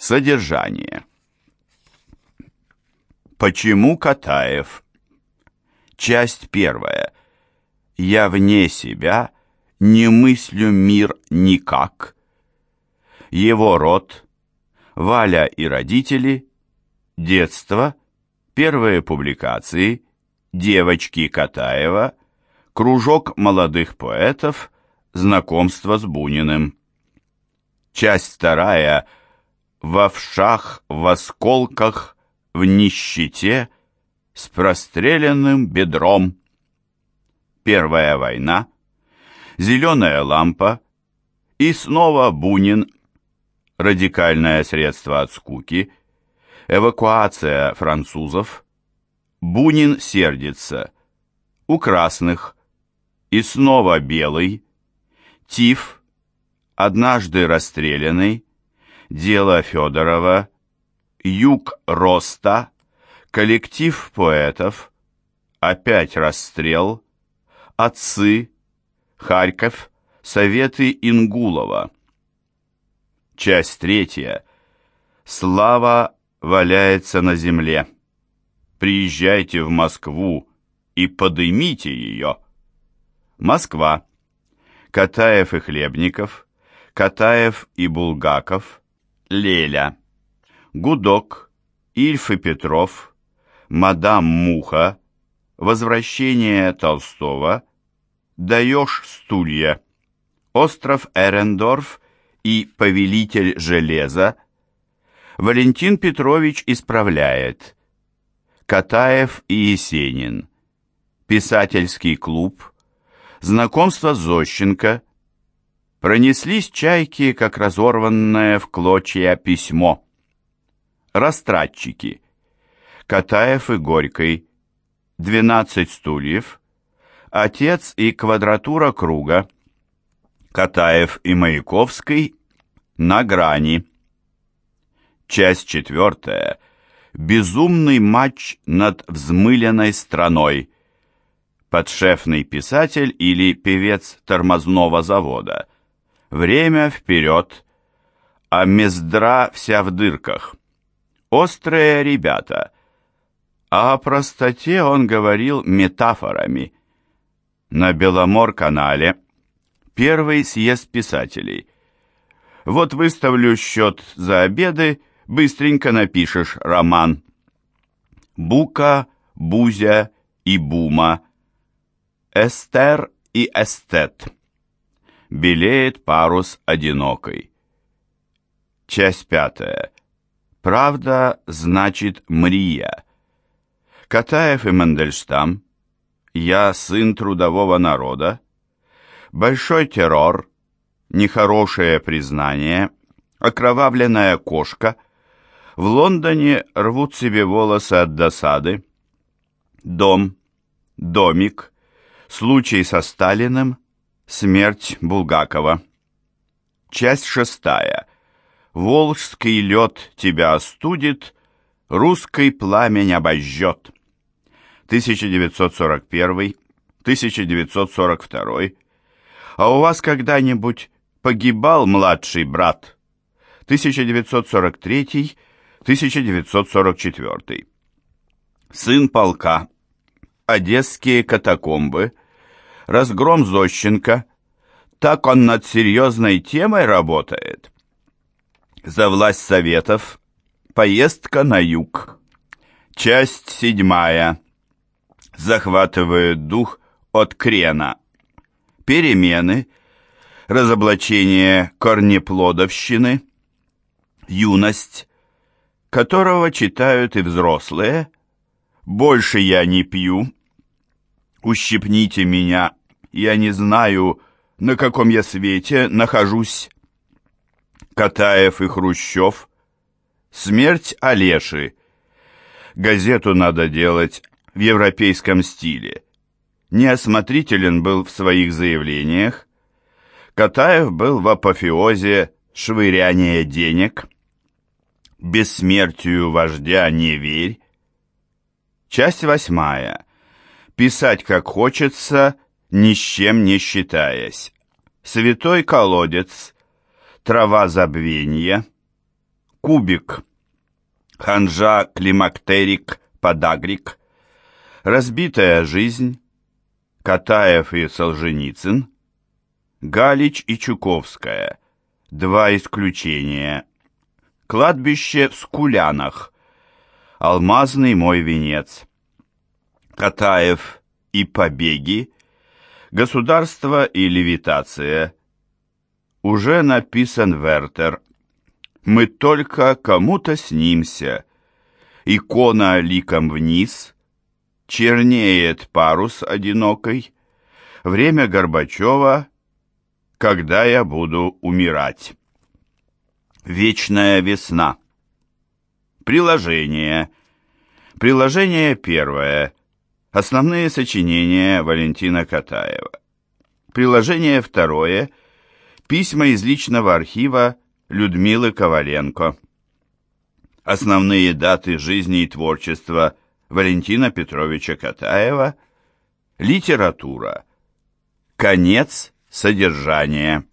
Содержание. Почему Катаев? Часть первая. Я вне себя не мыслю мир никак. Его род, Валя и родители, детство, первые публикации, девочки Катаева, кружок молодых поэтов, знакомство с Буниным. Часть вторая – в овшах, в осколках, в нищете, с простреленным бедром. Первая война, зеленая лампа и снова Бунин, радикальное средство от скуки, эвакуация французов, Бунин сердится, у красных, и снова белый, тиф, однажды расстрелянный, Дело Федорова, Юг Роста, коллектив поэтов, опять расстрел, отцы, Харьков, советы Ингулова. Часть третья. Слава валяется на земле. Приезжайте в Москву и подымите ее. Москва. Катаев и Хлебников, Катаев и Булгаков, Леля, Гудок, Ильф и Петров, Мадам Муха, Возвращение Толстого, Даешь стулья, Остров Эрендорф и Повелитель железа, Валентин Петрович исправляет, Катаев и Есенин, Писательский клуб, Знакомство Зощенко, Пронеслись чайки, как разорванное в клочья письмо. Растратчики. Катаев и Горький. Двенадцать стульев. Отец и квадратура круга. Катаев и Маяковский. На грани. Часть четвертая. Безумный матч над взмыленной страной. Подшефный писатель или певец тормозного завода – Время вперед, а мездра вся в дырках. Острые ребята. А о простоте он говорил метафорами. На Беломор-канале первый съезд писателей. Вот выставлю счет за обеды, быстренько напишешь роман. Бука, Бузя и Бума. Эстер и Эстет белеет парус одинокой. Часть пятая. Правда значит Мрия. Катаев и Мандельштам. Я сын трудового народа. Большой террор. Нехорошее признание. Окровавленная кошка. В Лондоне рвут себе волосы от досады. Дом. Домик. Случай со Сталиным. Смерть Булгакова. Часть шестая. Волжский лед тебя остудит, русский пламень обожжет. 1941-1942. А у вас когда-нибудь погибал младший брат? 1943-1944. Сын полка. Одесские катакомбы разгром Зощенко. Так он над серьезной темой работает. За власть Советов. Поездка на юг. Часть седьмая. Захватывает дух от крена. Перемены. Разоблачение корнеплодовщины. Юность, которого читают и взрослые. Больше я не пью. Ущипните меня я не знаю, на каком я свете нахожусь. Катаев и Хрущев. Смерть Олеши. Газету надо делать в европейском стиле. Неосмотрителен был в своих заявлениях. Катаев был в апофеозе швыряния денег. Бессмертию вождя не верь. Часть восьмая. Писать как хочется – ни с чем не считаясь. Святой колодец, трава забвения, Кубик. Ханжа, климактерик, подагрик. Разбитая жизнь. Катаев и Солженицын. Галич и Чуковская. Два исключения. Кладбище в Скулянах. Алмазный мой венец. Катаев и побеги. Государство и левитация. Уже написан Вертер. Мы только кому-то снимся. Икона ликом вниз. Чернеет парус одинокой. Время Горбачева, когда я буду умирать. Вечная весна. Приложение. Приложение первое. Основные сочинения Валентина Катаева. Приложение второе. Письма из личного архива Людмилы Коваленко. Основные даты жизни и творчества Валентина Петровича Катаева. Литература. Конец содержания.